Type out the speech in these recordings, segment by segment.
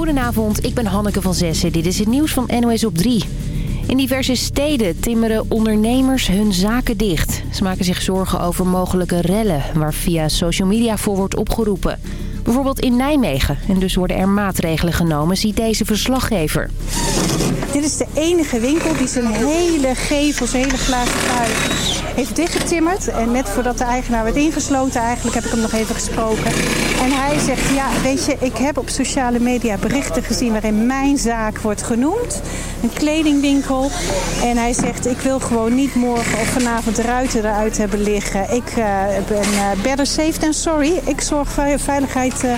Goedenavond, ik ben Hanneke van Zessen. Dit is het nieuws van NOS op 3. In diverse steden timmeren ondernemers hun zaken dicht. Ze maken zich zorgen over mogelijke rellen... waar via social media voor wordt opgeroepen. Bijvoorbeeld in Nijmegen. En dus worden er maatregelen genomen, ziet deze verslaggever. Dit is de enige winkel die zijn hele gevels, hele glazen pui heeft dichtgetimmerd. En net voordat de eigenaar werd ingesloten eigenlijk heb ik hem nog even gesproken. En hij zegt, ja weet je, ik heb op sociale media berichten gezien waarin mijn zaak wordt genoemd. Een kledingwinkel. En hij zegt, ik wil gewoon niet morgen of vanavond de ruiten eruit hebben liggen. Ik uh, ben uh, better safe than sorry. Ik zorg voor veiligheid uh,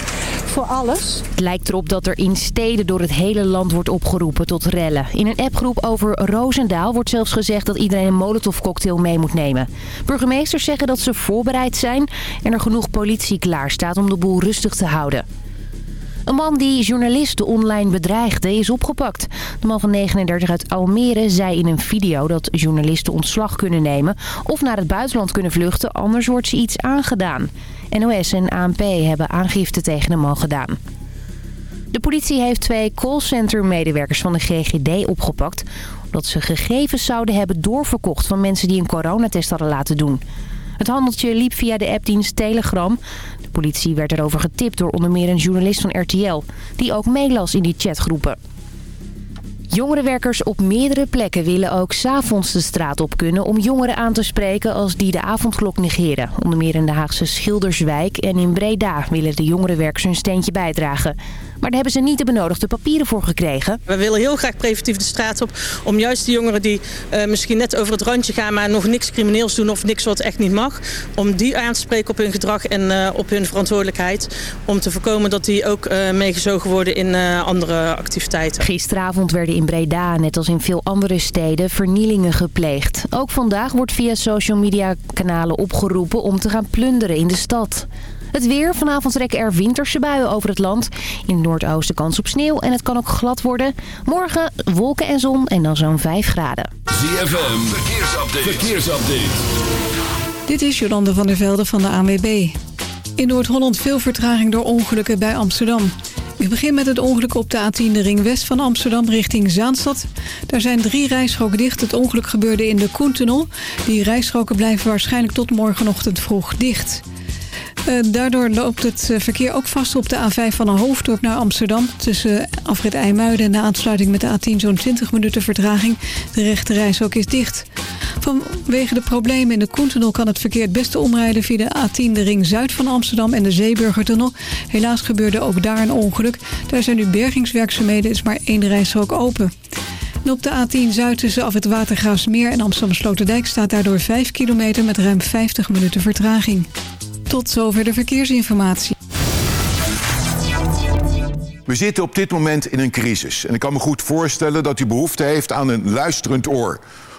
voor alles. Het lijkt erop dat er in steden door het hele land wordt opgeroepen tot rellen. In een appgroep over Roosendaal wordt zelfs gezegd dat iedereen een molotovcocktail mee moet nemen. Burgemeesters zeggen dat ze voorbereid zijn en er genoeg politie klaar staat om de boel rustig te houden. Een man die journalisten online bedreigde is opgepakt. De man van 39 uit Almere zei in een video dat journalisten ontslag kunnen nemen... of naar het buitenland kunnen vluchten, anders wordt ze iets aangedaan. NOS en ANP hebben aangifte tegen de man gedaan. De politie heeft twee callcenter-medewerkers van de GGD opgepakt... omdat ze gegevens zouden hebben doorverkocht van mensen die een coronatest hadden laten doen. Het handeltje liep via de appdienst Telegram. De politie werd erover getipt door onder meer een journalist van RTL... die ook meelas in die chatgroepen. Jongerenwerkers op meerdere plekken willen ook s'avonds de straat op kunnen... om jongeren aan te spreken als die de avondklok negeren. Onder meer in de Haagse Schilderswijk en in Breda willen de jongerenwerkers hun steentje bijdragen. Maar daar hebben ze niet de benodigde papieren voor gekregen. We willen heel graag preventief de straat op om juist de jongeren die uh, misschien net over het randje gaan... maar nog niks crimineels doen of niks wat echt niet mag... om die aan te spreken op hun gedrag en uh, op hun verantwoordelijkheid... om te voorkomen dat die ook uh, meegezogen worden in andere activiteiten. Gisteravond werden in Breda, net als in veel andere steden, vernielingen gepleegd. Ook vandaag wordt via social media kanalen opgeroepen om te gaan plunderen in de stad. Het weer. Vanavond trekken er winterse buien over het land. In het noordoosten kans op sneeuw en het kan ook glad worden. Morgen wolken en zon en dan zo'n 5 graden. ZFM. Verkeersupdate. Verkeersupdate. Dit is Jolande van der Velde van de ANWB. In Noord-Holland veel vertraging door ongelukken bij Amsterdam. Ik begin met het ongeluk op de A10, de ring west van Amsterdam richting Zaanstad. Daar zijn drie rijstroken dicht. Het ongeluk gebeurde in de Koentunnel. Die rijstroken blijven waarschijnlijk tot morgenochtend vroeg dicht. Uh, daardoor loopt het verkeer ook vast op de A5 van een hoofddorp naar Amsterdam. Tussen Afrit IJmuiden en de aansluiting met de A10 zo'n 20 minuten vertraging. De rechte reis ook is dicht. Vanwege de problemen in de Koentunnel kan het verkeer het beste omrijden via de A10 de ring zuid van Amsterdam en de Zeeburgertunnel. Helaas gebeurde ook daar een ongeluk. Daar zijn nu bergingswerkzaamheden, is maar één rijstrook open. En op de A10 Zuid tussen af het Watergraafsmeer en Amsterdam-Sloterdijk staat daardoor 5 kilometer met ruim 50 minuten vertraging. Tot zover de verkeersinformatie. We zitten op dit moment in een crisis. En ik kan me goed voorstellen dat u behoefte heeft aan een luisterend oor.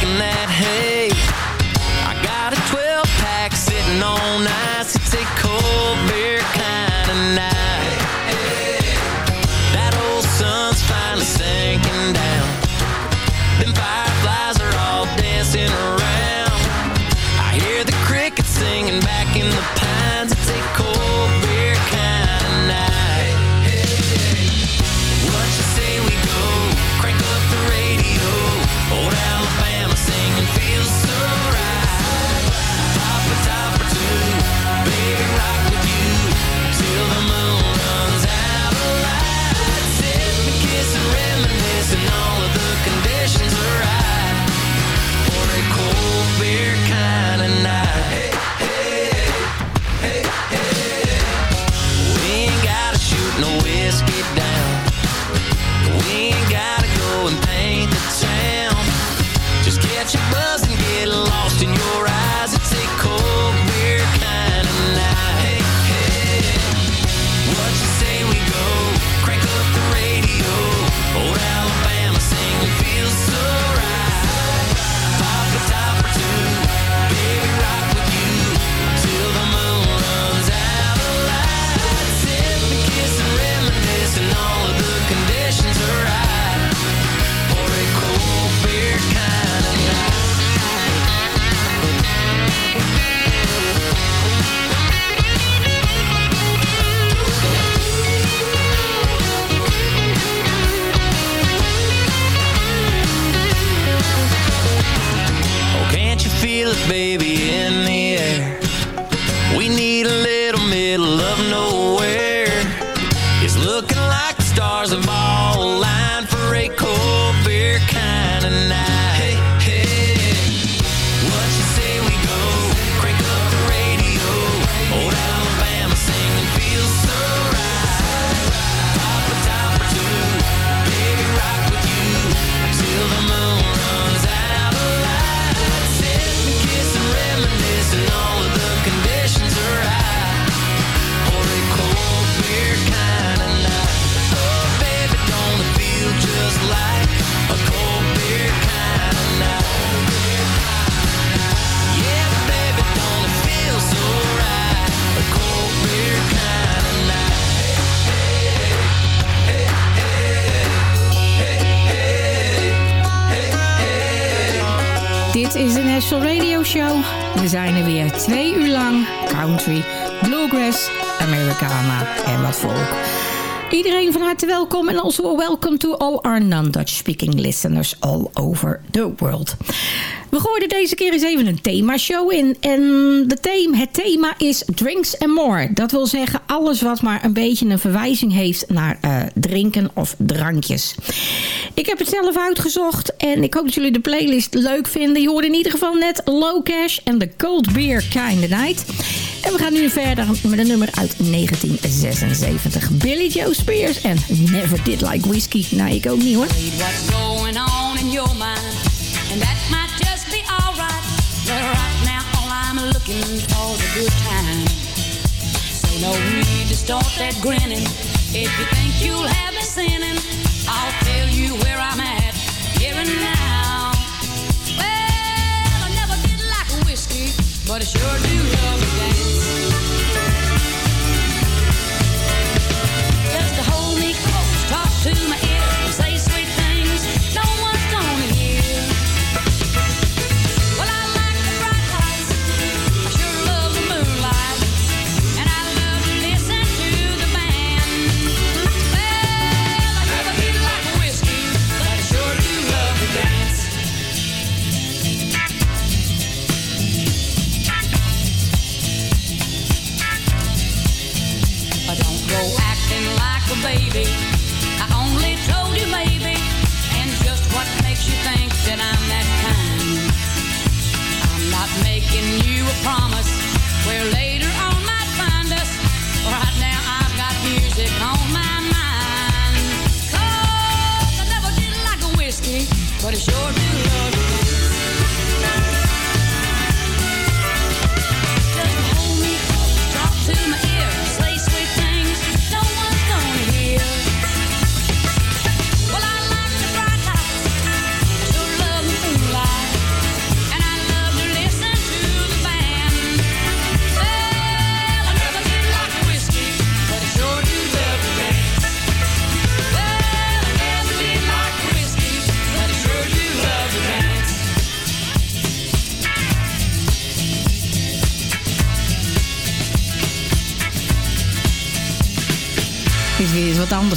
In that hay. zijn er weer twee uur lang. Country, bluegrass, Americana en wat volk. Iedereen van harte welkom en also welcome to all our non-Dutch speaking listeners all over the world. We gooiden deze keer eens even een thema-show in. En de het thema is Drinks and More. Dat wil zeggen alles wat maar een beetje een verwijzing heeft naar eh, drinken of drankjes. Ik heb het zelf uitgezocht en ik hoop dat jullie de playlist leuk vinden. Je hoorde in ieder geval net Low Cash en The Cold Beer Kind of Night. En we gaan nu verder met een nummer uit 1976. Billy Joe Spears en Never Did Like Whiskey. Nou, ik ook niet hoor. looking for the good time. So no need to start that grinning. If you think you'll have me sinning, I'll tell you where I'm at here and now. Well, I never did like whiskey, but I sure do love.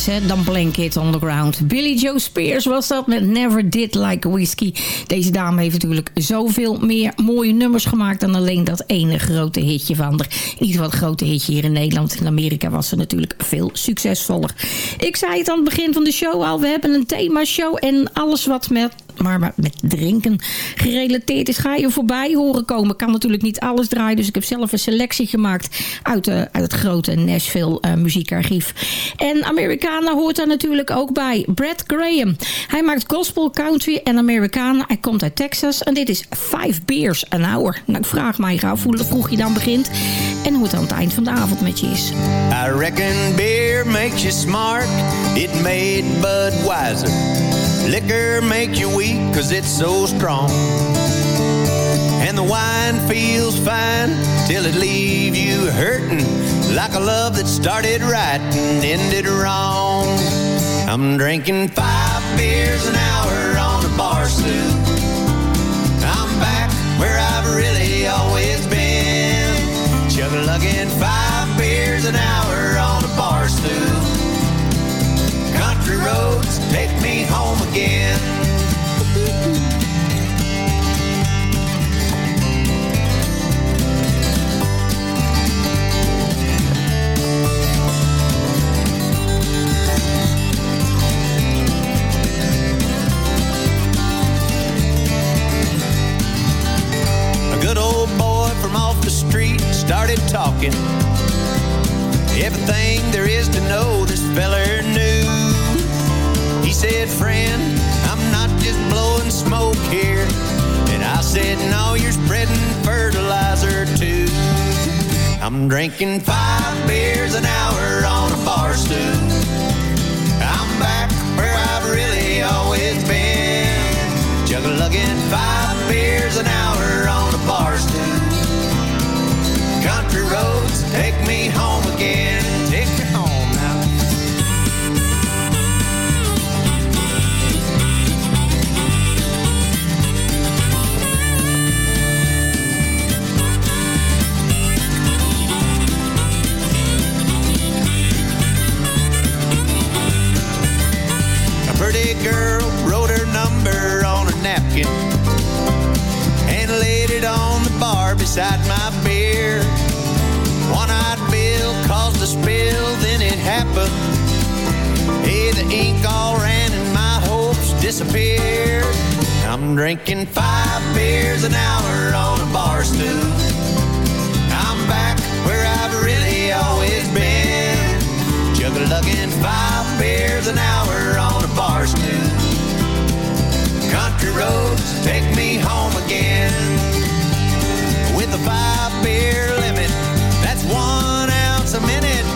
Wat anders hè, dan Blanket on the Ground. Billy Joe Spears was dat met Never Did Like Whiskey. Deze dame heeft natuurlijk zoveel meer mooie nummers gemaakt... dan alleen dat ene grote hitje van haar. Geval het grote hitje hier in Nederland. In Amerika was ze natuurlijk veel succesvoller. Ik zei het aan het begin van de show al. We hebben een themashow en alles wat met maar met drinken gerelateerd is, ga je voorbij horen komen. Kan natuurlijk niet alles draaien, dus ik heb zelf een selectie gemaakt uit, eh, uit het grote Nashville eh, muziekarchief. En Americana hoort daar natuurlijk ook bij. Brad Graham. Hij maakt gospel, country en Americana. Hij komt uit Texas en dit is Five Beers an Hour. Nou, ik vraag mij af hoe vroeg je dan begint en hoe het aan het eind van de avond met je is. I reckon beer makes you smart. It made Budweiser. Liquor make you weak cause it's so strong. And the wine feels fine till it leaves you hurting. Like a love that started right and ended wrong. I'm drinking five beers an hour on a bar stool. I'm back where I've really always been. Chug-a-lugging five beers an hour on a bar stool. Country roads take me home again. A good old boy from off the street started talking. Everything there is to know, this feller knew. He said, friend, I'm not just blowing smoke here. And I said, no, you're spreading fertilizer too. I'm drinking five beers an hour on a bar stool. I'm back where I've really always been. Juggle-lugging five beers an hour on a bar stool. Country roads take me home again. Drinking five beers an hour on a bar stool. I'm back where I've really always been. Juggle-lugging five beers an hour on a bar stool. Country roads take me home again. With a five beer limit, that's one ounce a minute.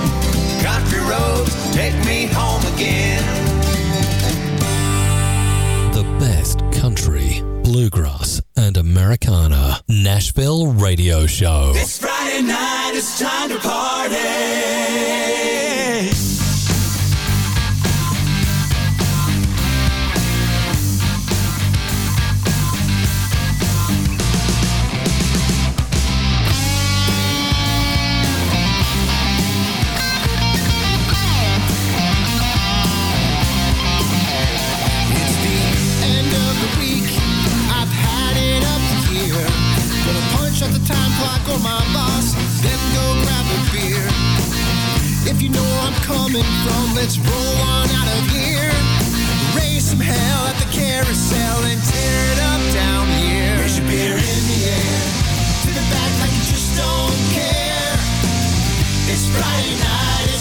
Country roads take me home again. Bluegrass, and Americana. Nashville Radio Show. It's Friday night, it's time to party. Coming from, let's roll on out of here. Raise some hell at the carousel and tear it up down here. Raise your beer in the air. Tip it back like you just don't care. It's Friday night,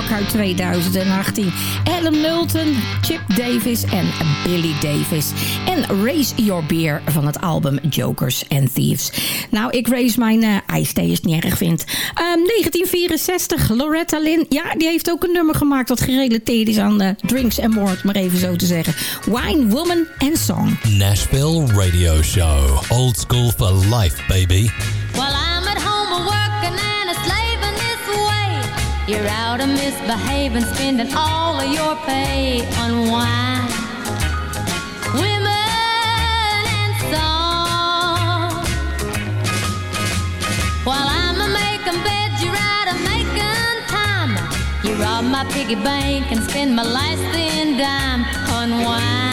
rock uit 2018. Adam Milton, Chip Davis en Billy Davis. En Raise Your Beer van het album Jokers and Thieves. Nou, ik raise mijn uh, ijsthee als niet erg vind. Ehm, 1964, Loretta Lynn. Ja, die heeft ook een nummer gemaakt dat gerelateerd is aan uh, drinks and more, maar even zo te zeggen. Wine, Woman and Song. Nashville Radio Show. Old school for life, baby. You're out of misbehaving, spending all of your pay on wine, women, and song. While I'm a making beds, you're out a making time. You rob my piggy bank and spend my last thin dime on wine,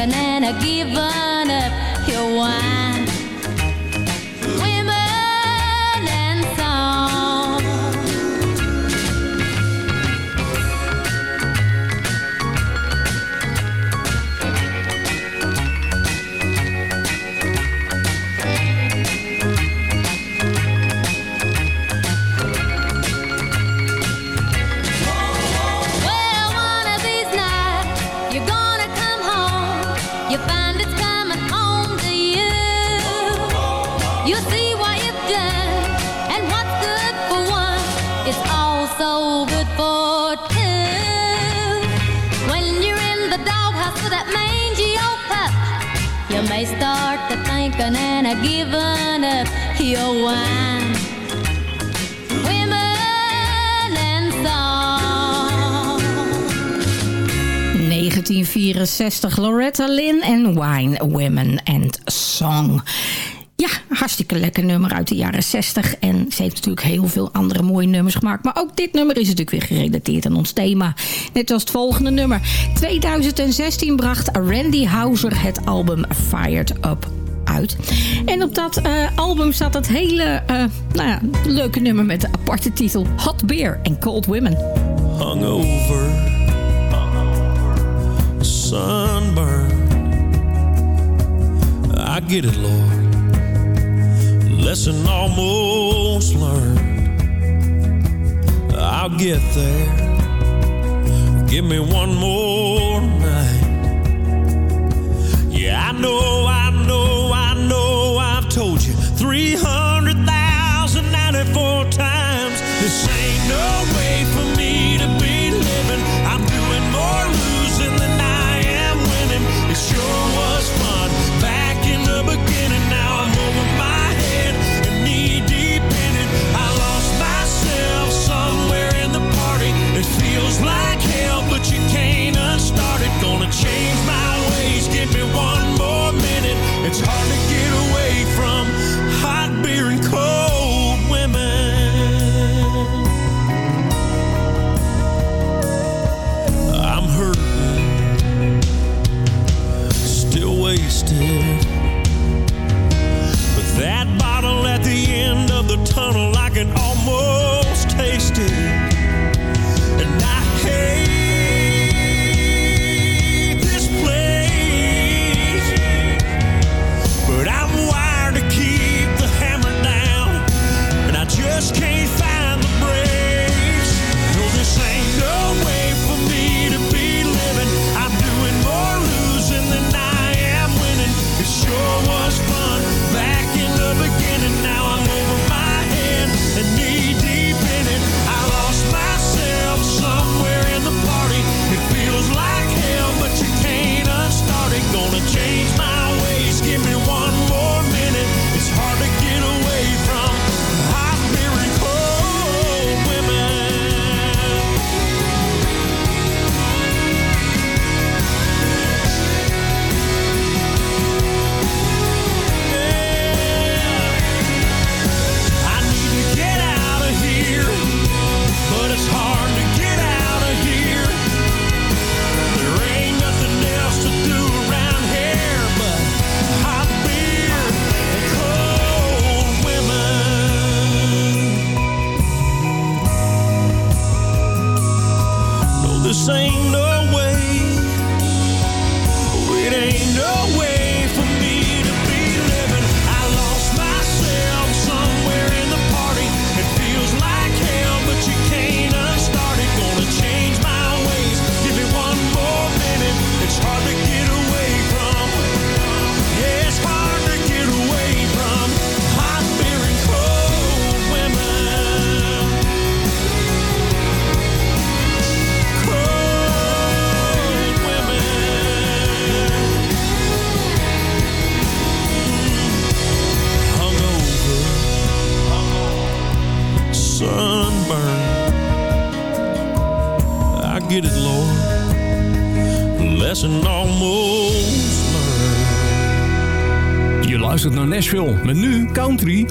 to thinking and giving up your wine. Women and song. 1964, Loretta Lynn en Wine, Women and Song. Ja, hartstikke lekker nummer uit de jaren 60. En ze heeft natuurlijk heel veel andere mooie nummers gemaakt. Maar ook dit nummer is natuurlijk weer gerelateerd aan ons thema. Net als het volgende nummer. 2016 bracht Randy Houser het album Fired Up uit. En op dat eh, album staat dat hele eh, nou ja, leuke nummer met de aparte titel Hot Beer and Cold Women. hungover, sunburned. I get it, Lord. Lesson almost learned. I'll get there. Give me one more night. Yeah, I know, I Three hundred thousand ninety-four times the same.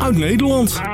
uit Nederland.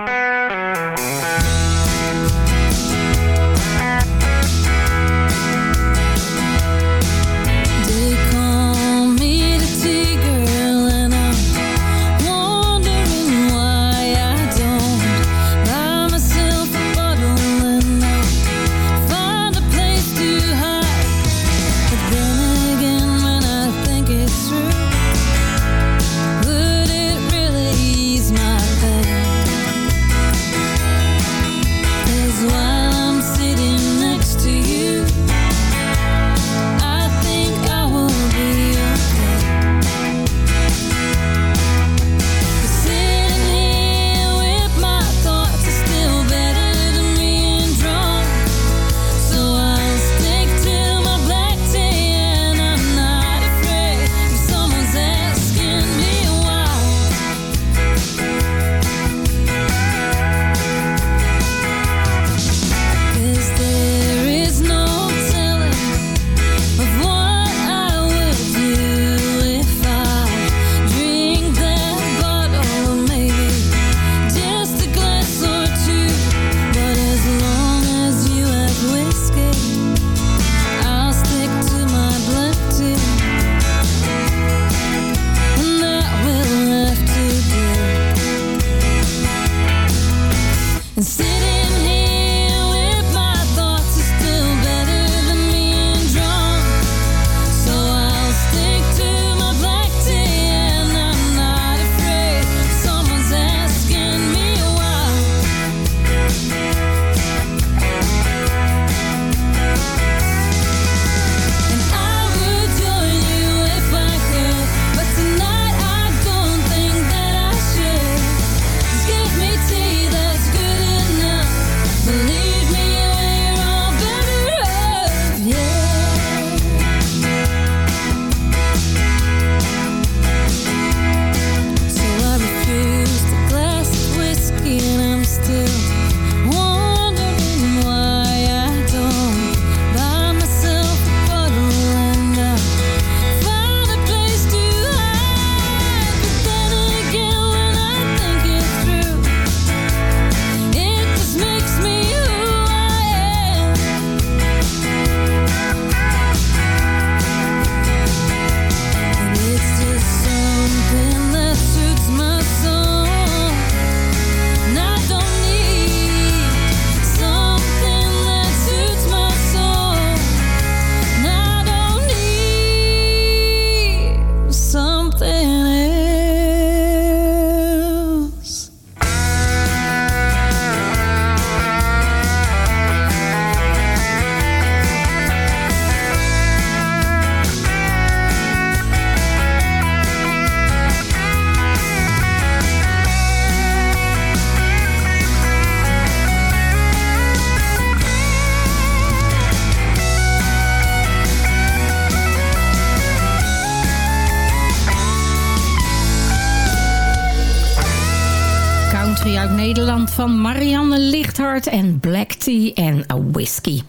Marianne Lichthart en Black Tea en Whiskey.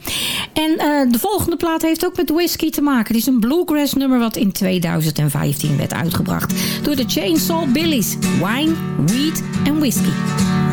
En eh, de volgende plaat heeft ook met whiskey te maken. Dit is een bluegrass nummer wat in 2015 werd uitgebracht door de Chainsaw Billies. Wine, Weed en Whiskey.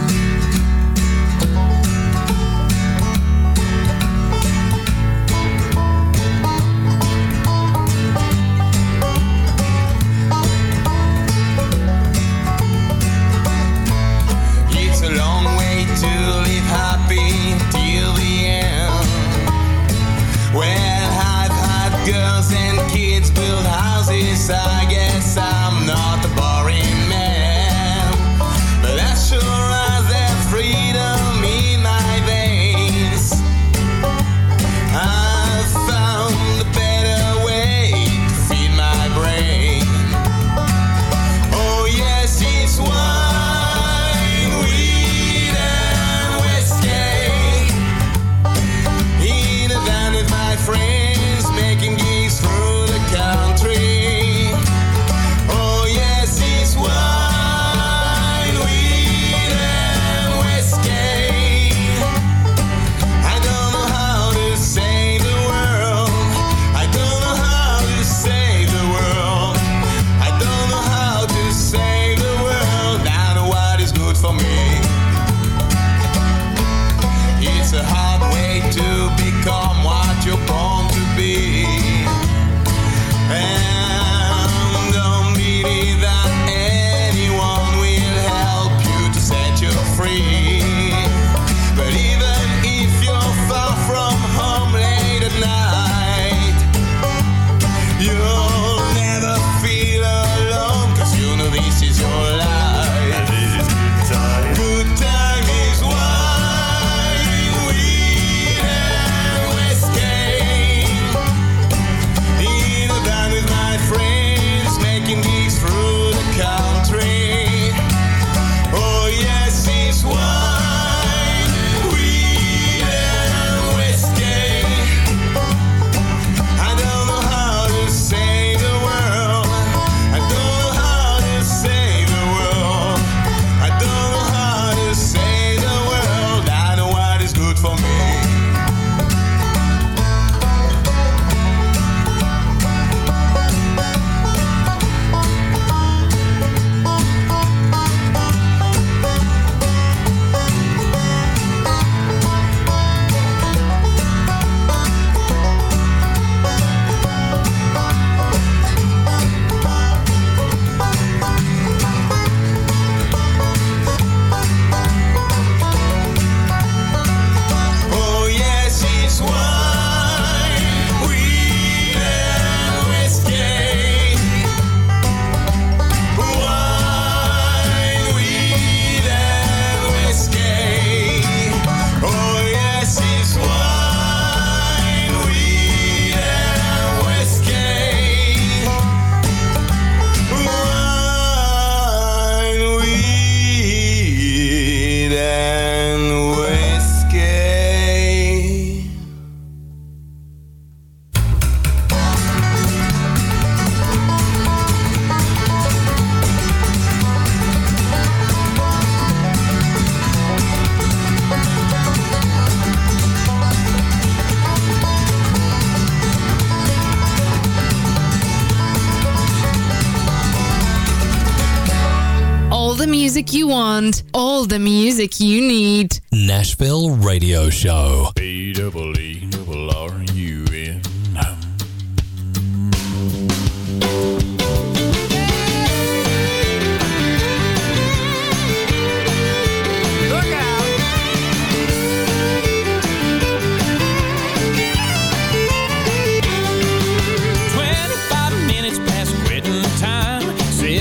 the music you need. Nashville Radio Show.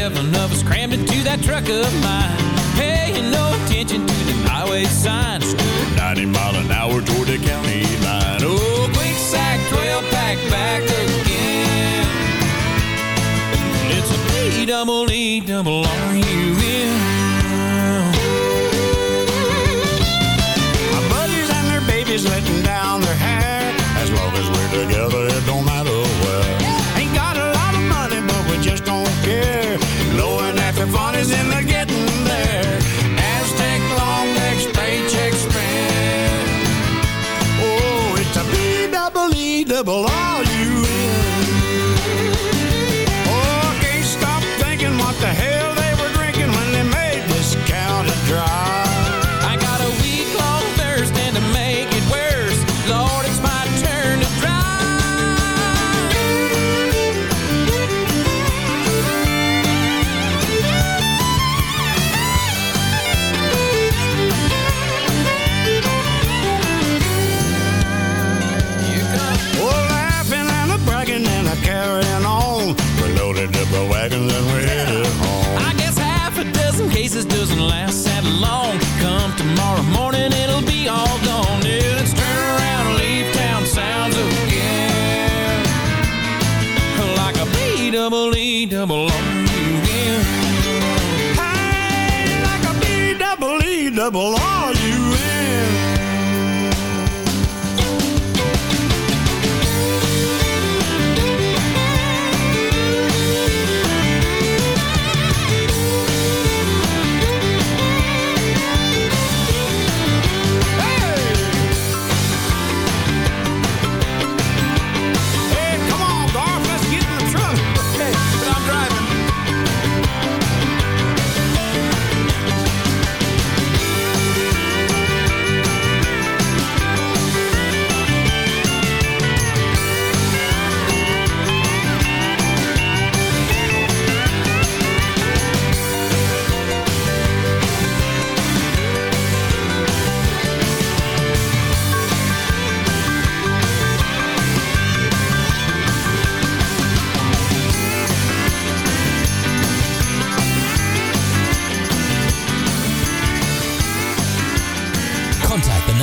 Seven of us crammed into that truck of mine eight signs. 90 mile an hour toward the county line. Oh, quick sack, 12 pack back again. It's a B double E double R.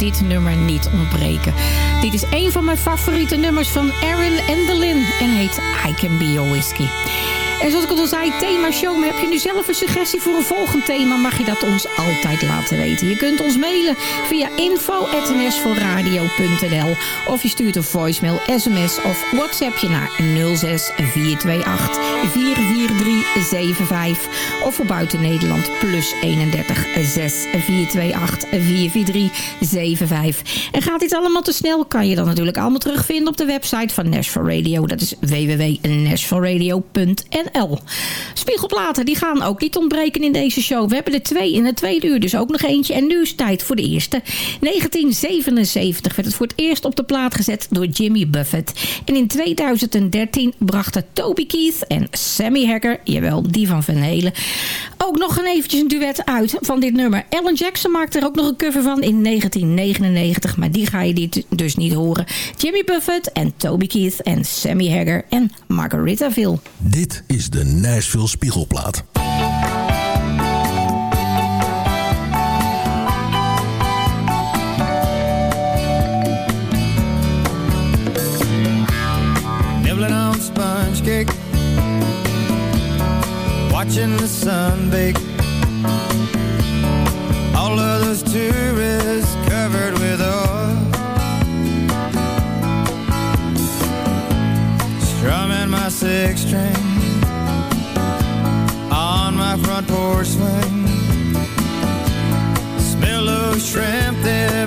Dit nummer niet ontbreken. Dit is een van mijn favoriete nummers van Aaron Endelin en heet I Can Be Your Whiskey. En zoals ik al zei, thema show. Maar heb je nu zelf een suggestie voor een volgend thema... mag je dat ons altijd laten weten. Je kunt ons mailen via info.nsvoorradio.nl Of je stuurt een voicemail, sms of whatsapp je naar 06 428 44375. Of voor buiten Nederland plus 31 6 428 44375. En gaat dit allemaal te snel, kan je dan natuurlijk allemaal terugvinden op de website van Nashville Radio. Dat is www.nashvilleradio.nl Spiegelplaten, die gaan ook niet ontbreken in deze show. We hebben er twee in het tweede uur, dus ook nog eentje. En nu is tijd voor de eerste. 1977 werd het voor het eerst op de plaat gezet door Jimmy Buffett. En in 2013 brachten Toby Keith en Sammy Hagar, jawel, die van Van Halen, ook nog een eventjes een duet uit van dit nummer. Alan Jackson maakte er ook nog een cover van in 1999, maar die ga je dit dus niet horen. Jimmy Buffett en Toby Keith en Sammy Hagar en Margaritaville. Dit is is de Nashville Spiegelplaat. Nibbling on sponge cake. Watching the sun bake. All of those tourists covered with oil. Strumming my six string. my front porch swing. Smell of shrimp there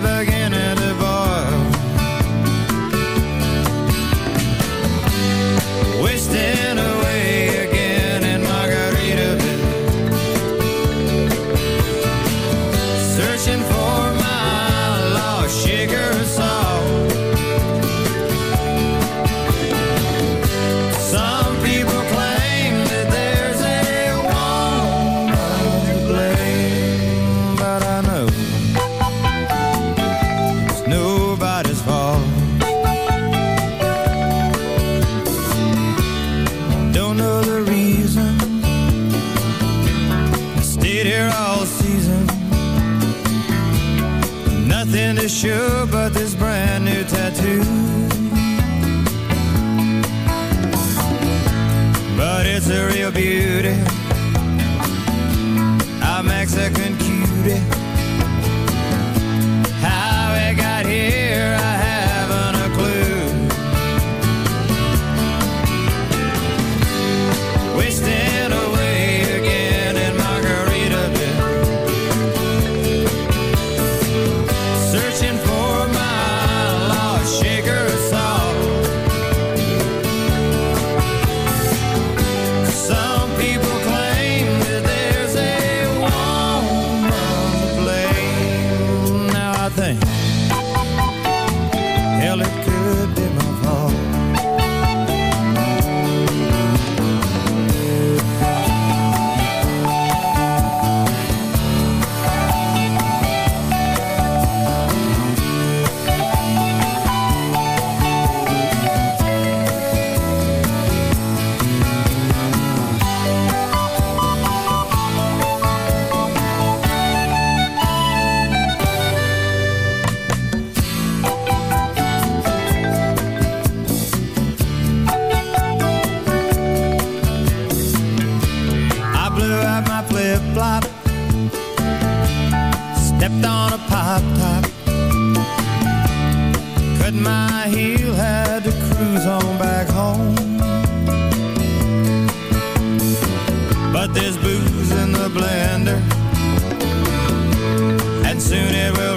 Neil had to cruise on back home. But there's booze in the blender. And soon it will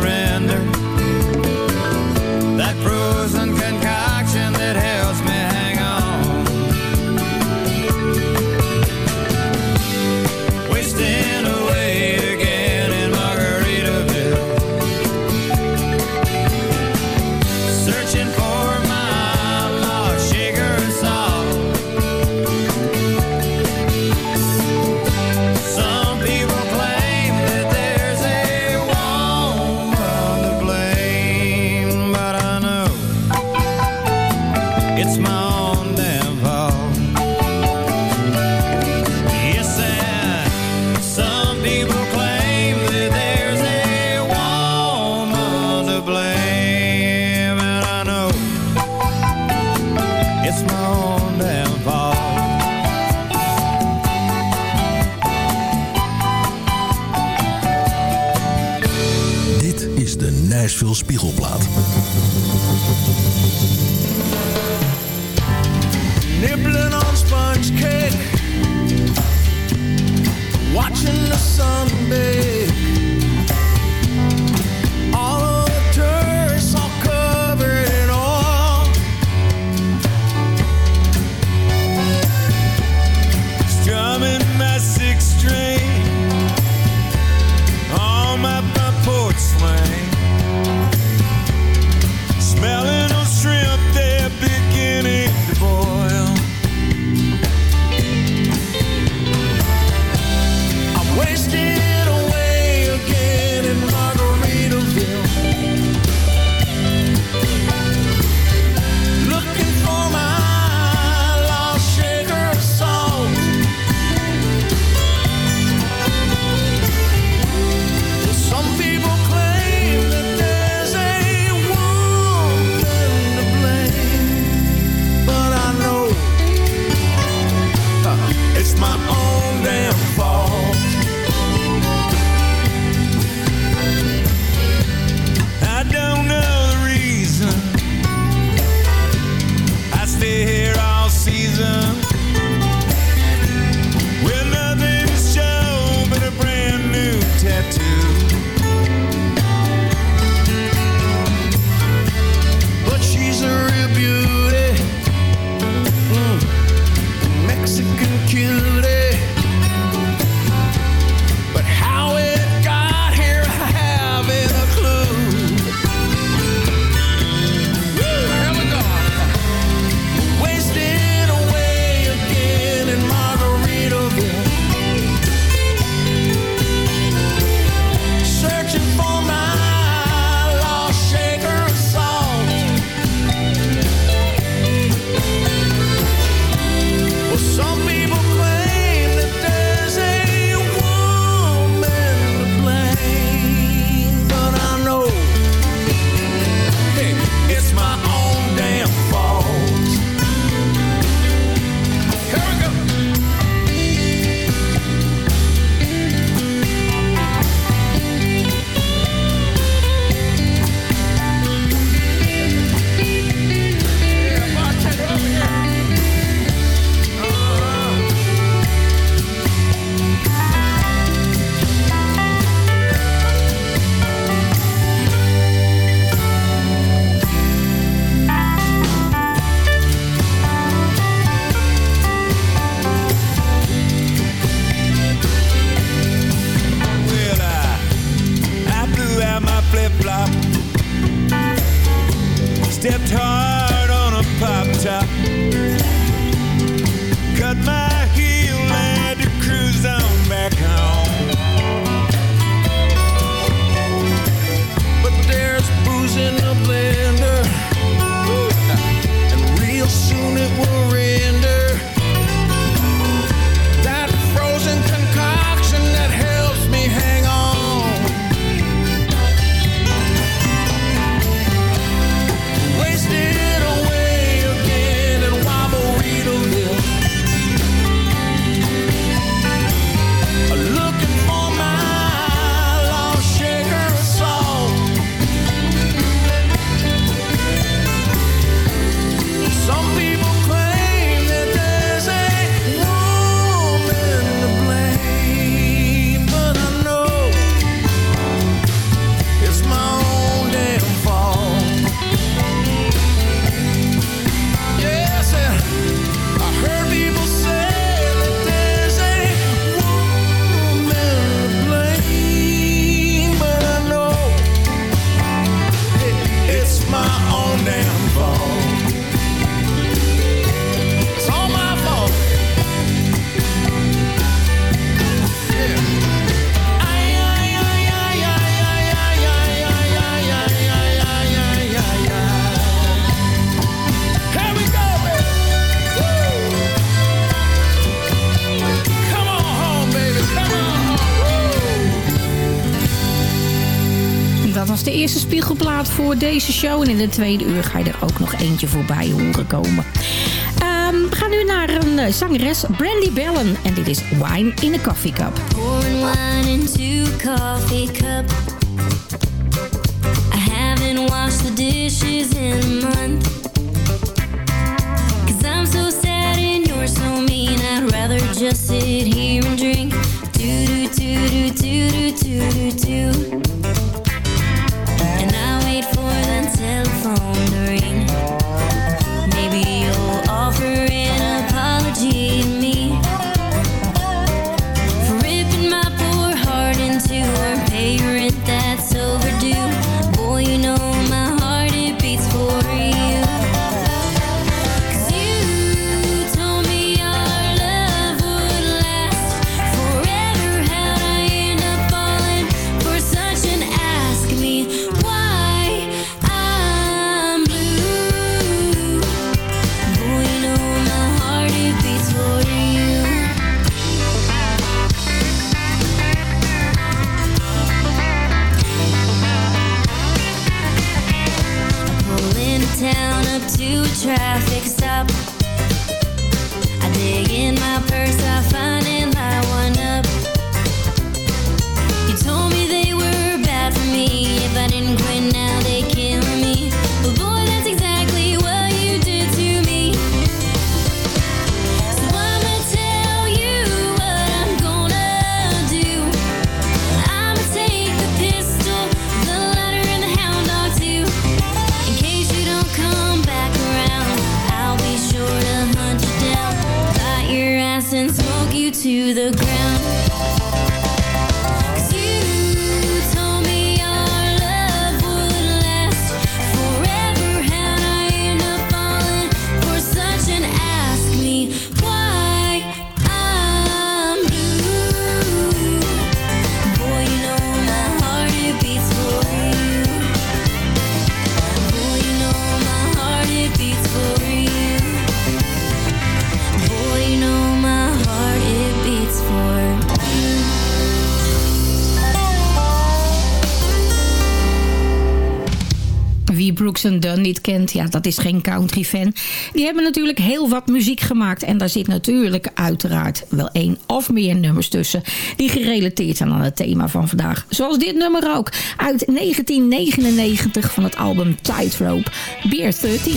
de eerste spiegelplaat voor deze show. En in de tweede uur ga je er ook nog eentje voorbij horen komen. Ehm, we gaan nu naar een eh, zangeres, Brandy Bellen. En dit is Wine in a Coffee Cup. Pouring wine into coffee cup. I haven't washed the dishes in a month. Cause I'm so sad and you're so mean. I'd rather just sit here and drink. Do do do do do do do do. And telephone Yeah. And Dunn niet kent, ja, dat is geen country fan. Die hebben natuurlijk heel wat muziek gemaakt. En daar zit natuurlijk uiteraard wel één of meer nummers tussen... die gerelateerd zijn aan het thema van vandaag. Zoals dit nummer ook, uit 1999 van het album Tightrope, Beer 30.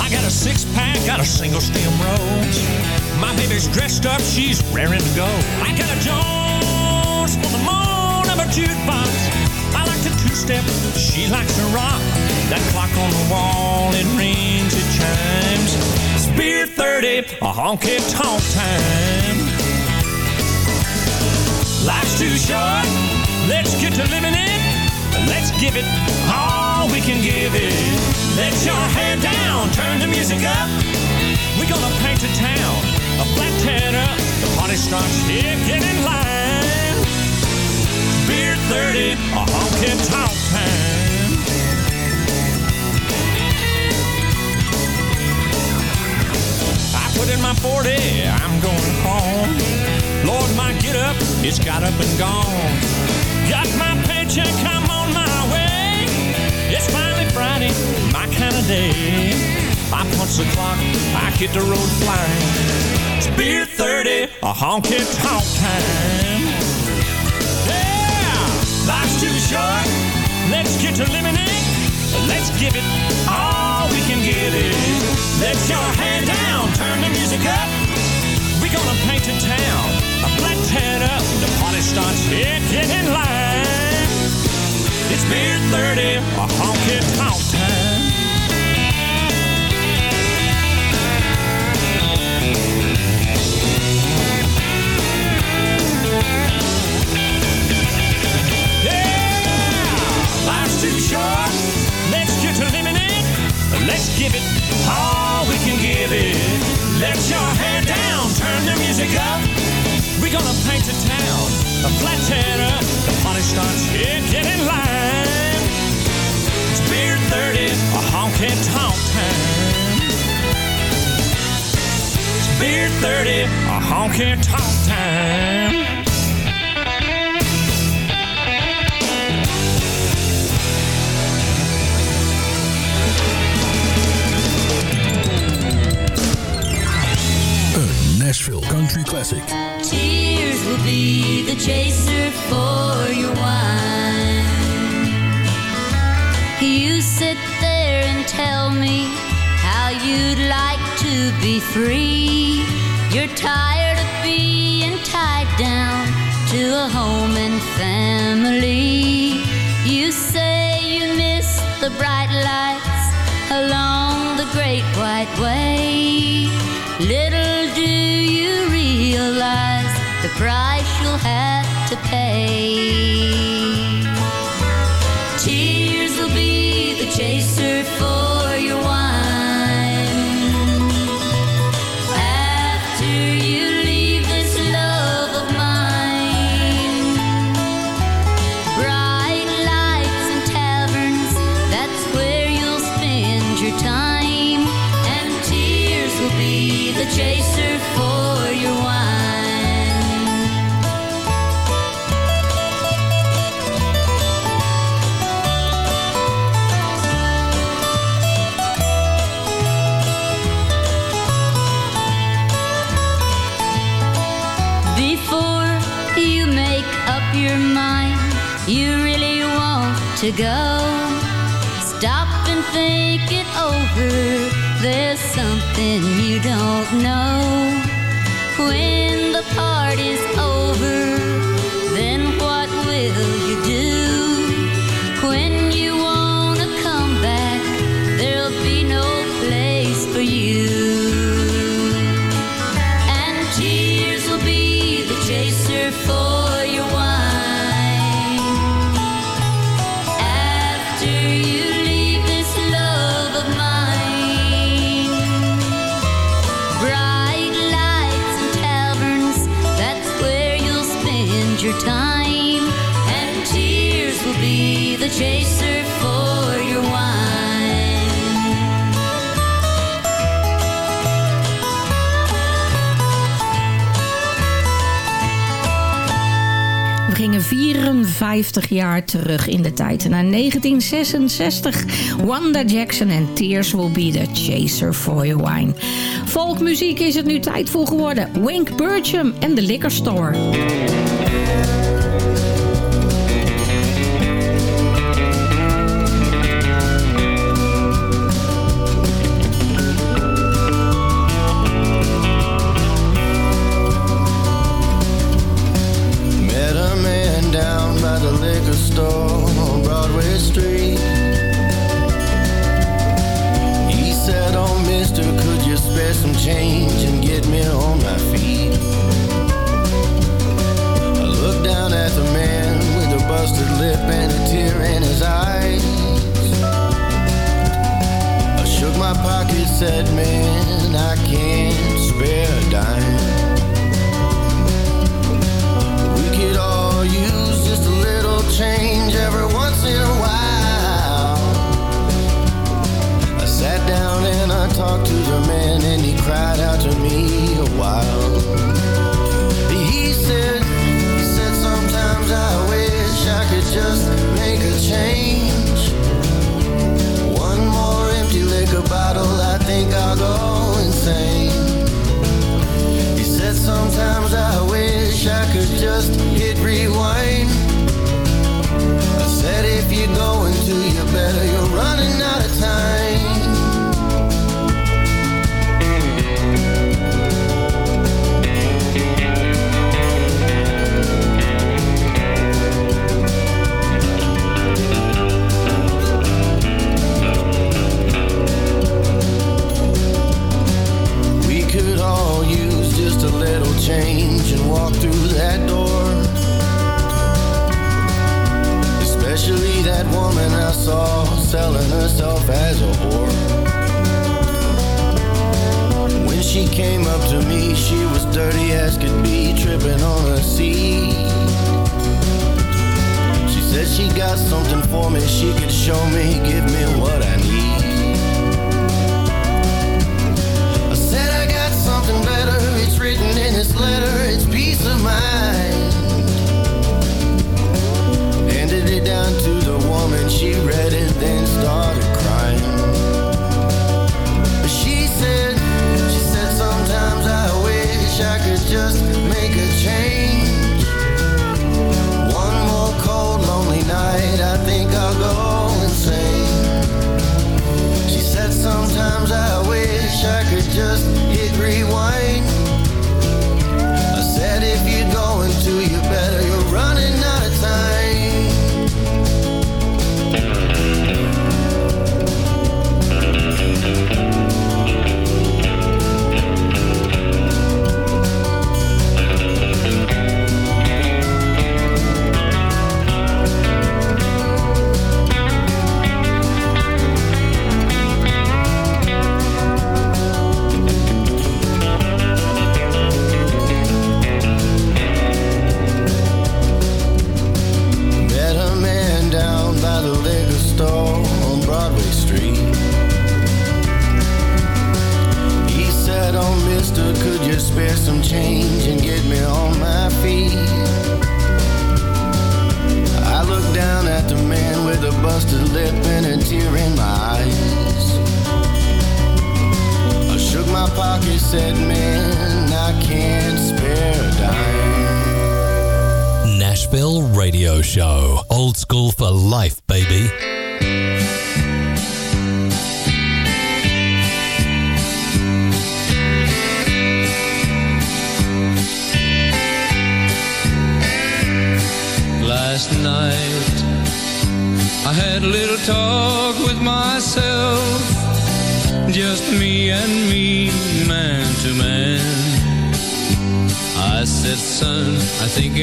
I got a six pack, got a single stem rose. My baby's dressed up, she's raring to go. I got a Jones for the moan of a jukebox. I like to two-step, she likes to rock. That clock on the wall, it rings, it chimes. It's 30, a honky tonk time. Life's too short, let's get to living it. Let's give it all we can give it. Let your hair down, turn the music up. We're gonna paint a town a flat tan. The party starts here, get in line. Beer 30, a honky tonk time. I put in my 40, I'm going home. Lord, my get up, it's got up and gone. Got my paycheck, I'm on my way. It's finally Friday, my kind of day. I punch the clock, I hit the road flying. It's beer 30, a honky tonk time. Yeah, life's too short. Let's get to it. Let's give it all we can give it. Let your hair down, turn the music up. We're gonna paint the town a black tan up. The party starts here, get in line. It's beer 30, a honky tonk time. Let's give it all we can give it. Let your hair down, turn the music up. We're gonna paint the town a flat tan up. The party starts here, get in line. It's beer 30, a honky tonk time. It's beer 30, a honky tonk time. Nashville Country Classic. Tears will be the chaser for your wine. You sit there and tell me how you'd like to be free. You're tired of being tied down to a home and family. You say you miss the bright lights along the great white way. Little do you realize the price you'll have to pay. Tears will be the chaser for your wine. Go. Stop and think it over. There's something you don't know. When the party's over, 54 jaar terug in de tijd. Naar 1966. Wanda Jackson en Tears Will Be The Chaser for Your Wine. Folkmuziek is het nu tijd voor geworden. Wink Burcham en The Liquor Store. just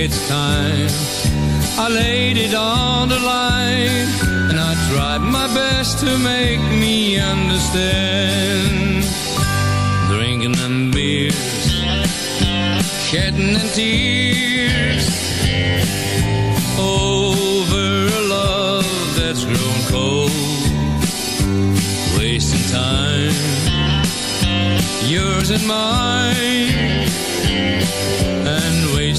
it's time. I laid it on the line, and I tried my best to make me understand. Drinking them beers, shedding them tears over a love that's grown cold, wasting time, yours and mine.